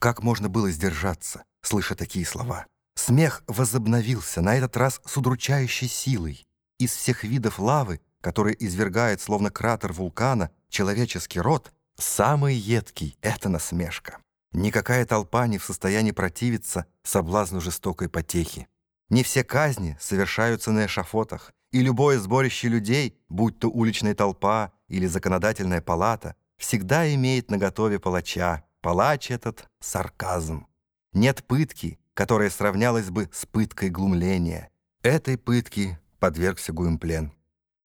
Как можно было сдержаться, слыша такие слова? Смех возобновился, на этот раз с удручающей силой. Из всех видов лавы, которые извергает, словно кратер вулкана, человеческий род, самый едкий — это насмешка. Никакая толпа не в состоянии противиться соблазну жестокой потехи. Не все казни совершаются на эшафотах, и любое сборище людей, будь то уличная толпа или законодательная палата, всегда имеет наготове палача. Палач этот — сарказм. Нет пытки, которая сравнялась бы с пыткой глумления. Этой пытки подвергся Гуимплен.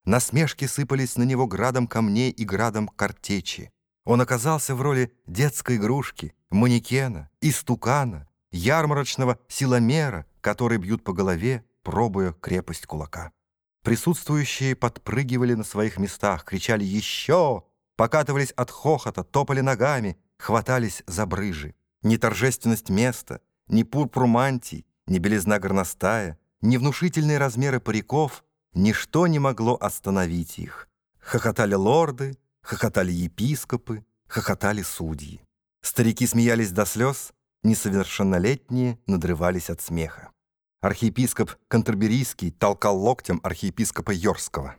Насмешки сыпались на него градом камней и градом картечи. Он оказался в роли детской игрушки, манекена, истукана, ярмарочного силомера, который бьют по голове, пробуя крепость кулака. Присутствующие подпрыгивали на своих местах, кричали «Еще!», покатывались от хохота, топали ногами, хватались за брыжи. Ни торжественность места, ни пурпур мантий, ни белизна горностая, ни внушительные размеры париков, ничто не могло остановить их. Хохотали лорды, хохотали епископы, хохотали судьи. Старики смеялись до слез, несовершеннолетние надрывались от смеха. Архиепископ Кантерберийский толкал локтем архиепископа Йорского.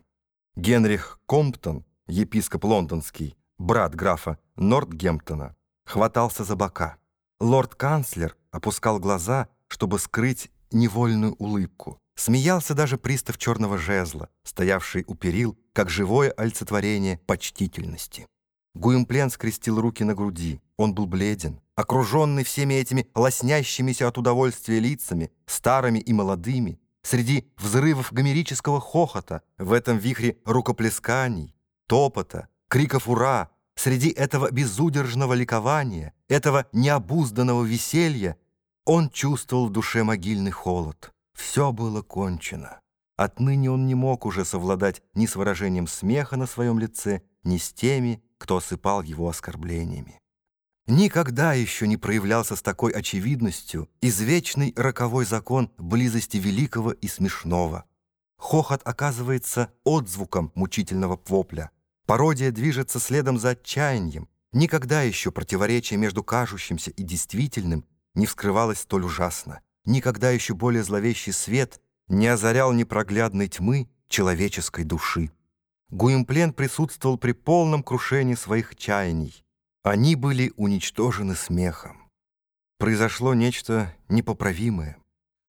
Генрих Комптон, епископ лондонский, брат графа Нортгемптона, хватался за бока. Лорд-канцлер опускал глаза, чтобы скрыть невольную улыбку. Смеялся даже пристав черного жезла, стоявший у перил, как живое олицетворение почтительности. Гуимплен скрестил руки на груди. Он был бледен, окруженный всеми этими лоснящимися от удовольствия лицами, старыми и молодыми, среди взрывов гомерического хохота, в этом вихре рукоплесканий, топота, криков «Ура!», среди этого безудержного ликования, этого необузданного веселья, он чувствовал в душе могильный холод. Все было кончено. Отныне он не мог уже совладать ни с выражением смеха на своем лице, ни с теми, кто осыпал его оскорблениями. Никогда еще не проявлялся с такой очевидностью извечный роковой закон близости великого и смешного. Хохот оказывается отзвуком мучительного вопля. Пародия движется следом за отчаянием. Никогда еще противоречие между кажущимся и действительным не вскрывалось столь ужасно. Никогда еще более зловещий свет не озарял непроглядной тьмы человеческой души. Гуимплен присутствовал при полном крушении своих чаяний. Они были уничтожены смехом. Произошло нечто непоправимое.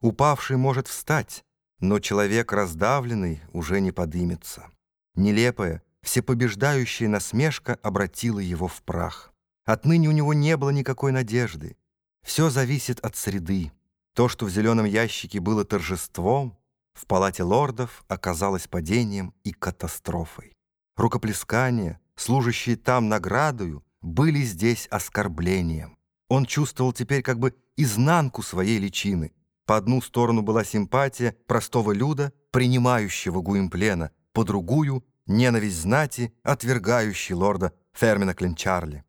Упавший может встать, но человек раздавленный уже не подымется. Нелепая, всепобеждающая насмешка обратила его в прах. Отныне у него не было никакой надежды. Все зависит от среды. То, что в зеленом ящике было торжеством, в палате лордов оказалось падением и катастрофой. Рукоплескания, служащие там наградою, были здесь оскорблением. Он чувствовал теперь как бы изнанку своей личины. По одну сторону была симпатия простого люда, принимающего Гуимплена, по другую — ненависть знати, отвергающей лорда Фермина Кленчарли.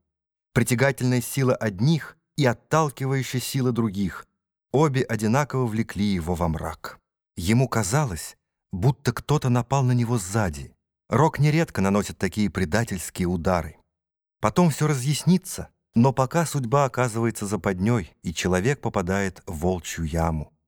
Притягательная сила одних и отталкивающая сила других. Обе одинаково влекли его во мрак. Ему казалось, будто кто-то напал на него сзади. Рок нередко наносит такие предательские удары. Потом все разъяснится, но пока судьба оказывается западней, и человек попадает в волчью яму.